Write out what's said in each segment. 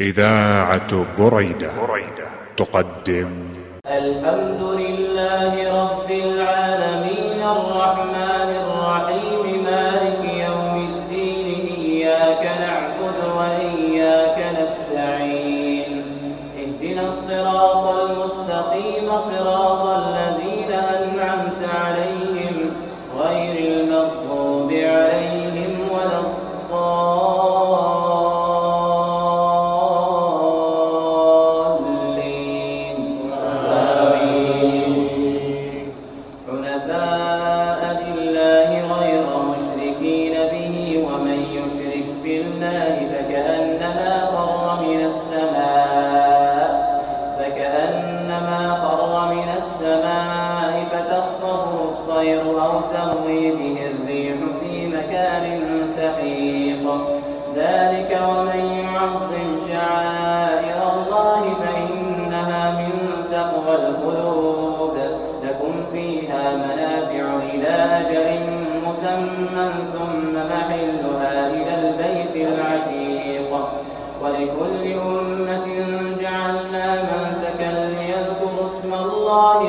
إذاعة بريدة. تقدم. الحمد لله رب العالمين الطير أو تهوي به الريح في مكان سحيق ذلك ومن يعظم شعائر الله فإنها من تقوى القلوب. لكم فيها منافع إلى أجل مسمى ثم محلها إلى البيت العتيق. ولكل أمة جعلنا منسكا ليذكروا اسم الله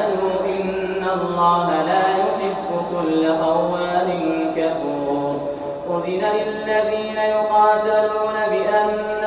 الله لا يحب كل خوان كفور. أذن للذين يقاتلون بأنهم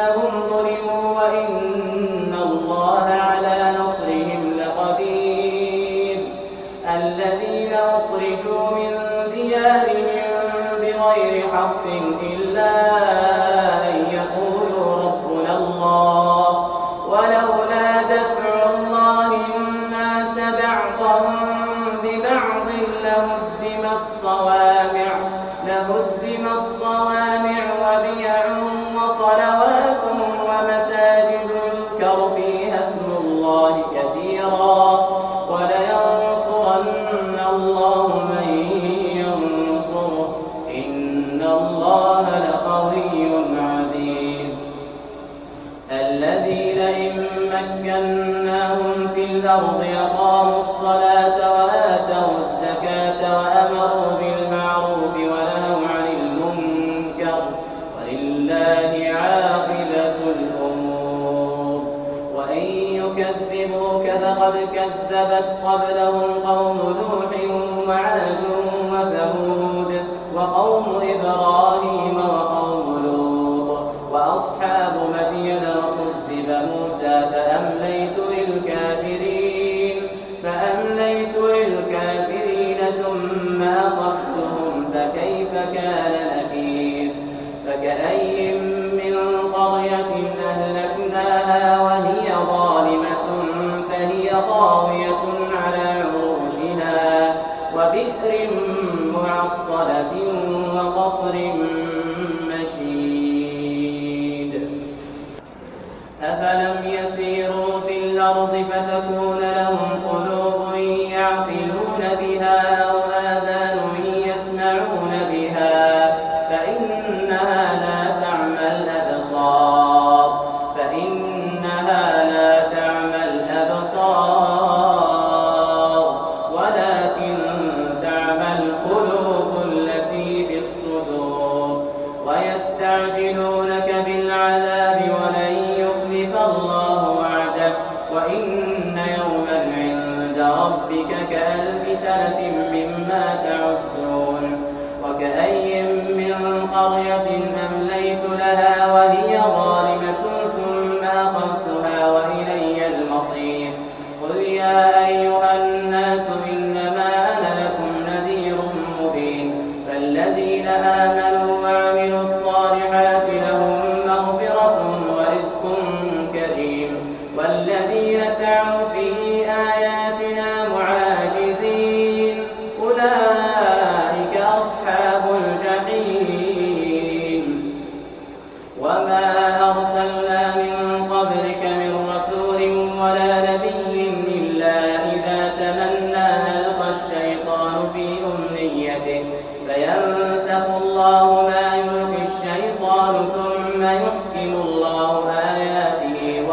قبلهم قوم نوح وعاد وثمود وقوم إبراهيم وقوم لوط وأصحاب مدين وكذب موسى فأمليت للكافرين فأمليت للكافرين ثم أخذتهم فكيف كان نكير فكأي من قرية أهلكناها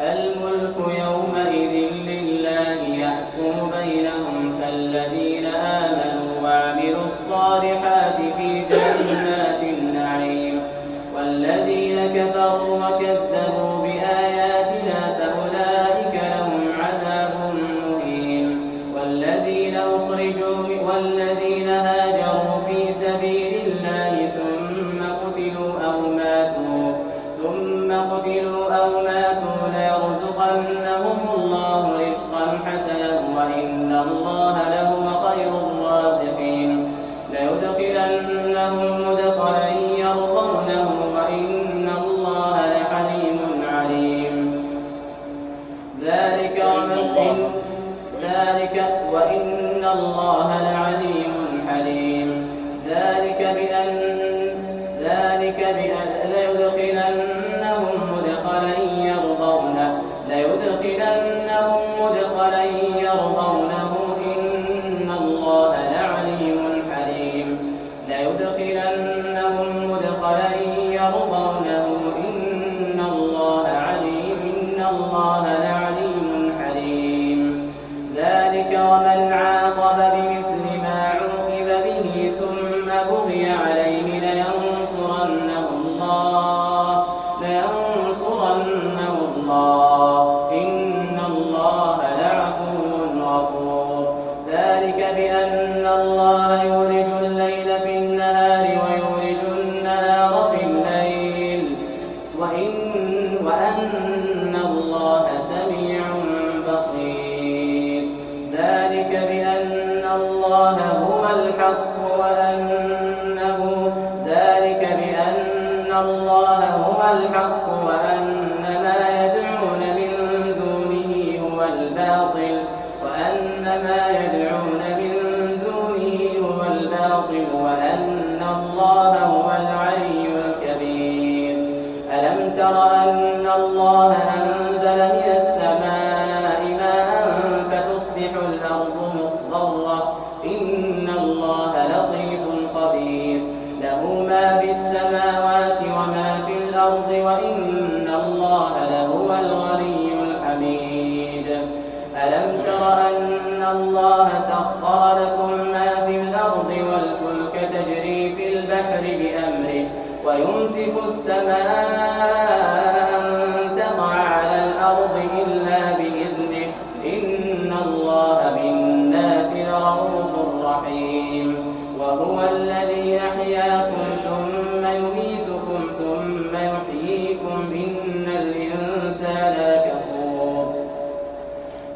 الملك يومئذ وأن الله سميع بصير. ذلك بأن الله هو الحق وأنه ذلك بأن الله هو الحق يمسك السماء أن تقع على الأرض إلا بإذنه. إن الله بالناس لرؤوف رحيم. وهو الذي أحياكم ثم يميتكم ثم يحييكم. إن الإنسان لكفور.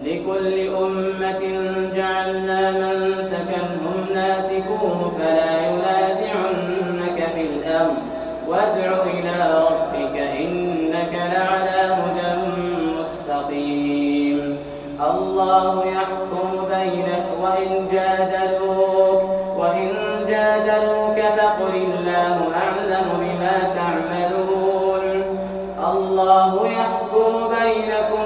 لكل أمة جعلنا من وإن جادلوك وإن جادلوك فقل الله أعلم بما تعملون. الله يحكم بينكم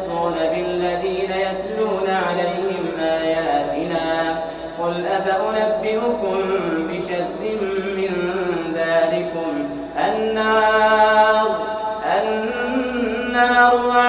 أفأنبئكم بشر من ذلكم. النار النار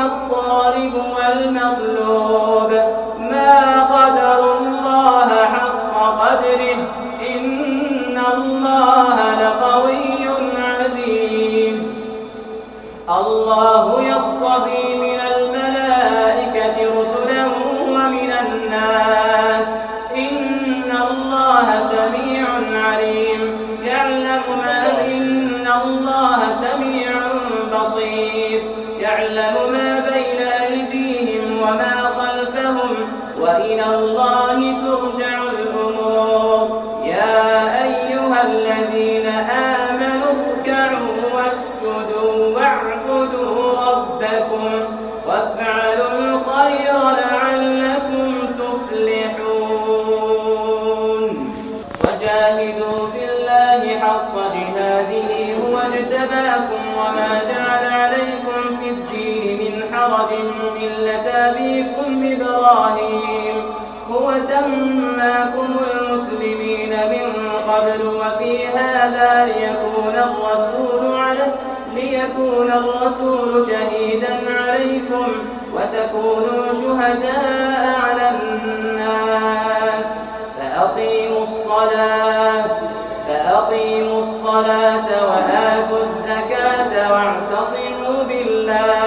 الطالب والمطلوب الله سماكم المسلمين من قبل وفي هذا ليكون الرسول على ليكون الرسول شهيدا عليكم وتكونوا شهداء على الناس. فأقيموا الصلاة فأقيموا الصلاة وآتوا الزكاة واعتصموا بالله.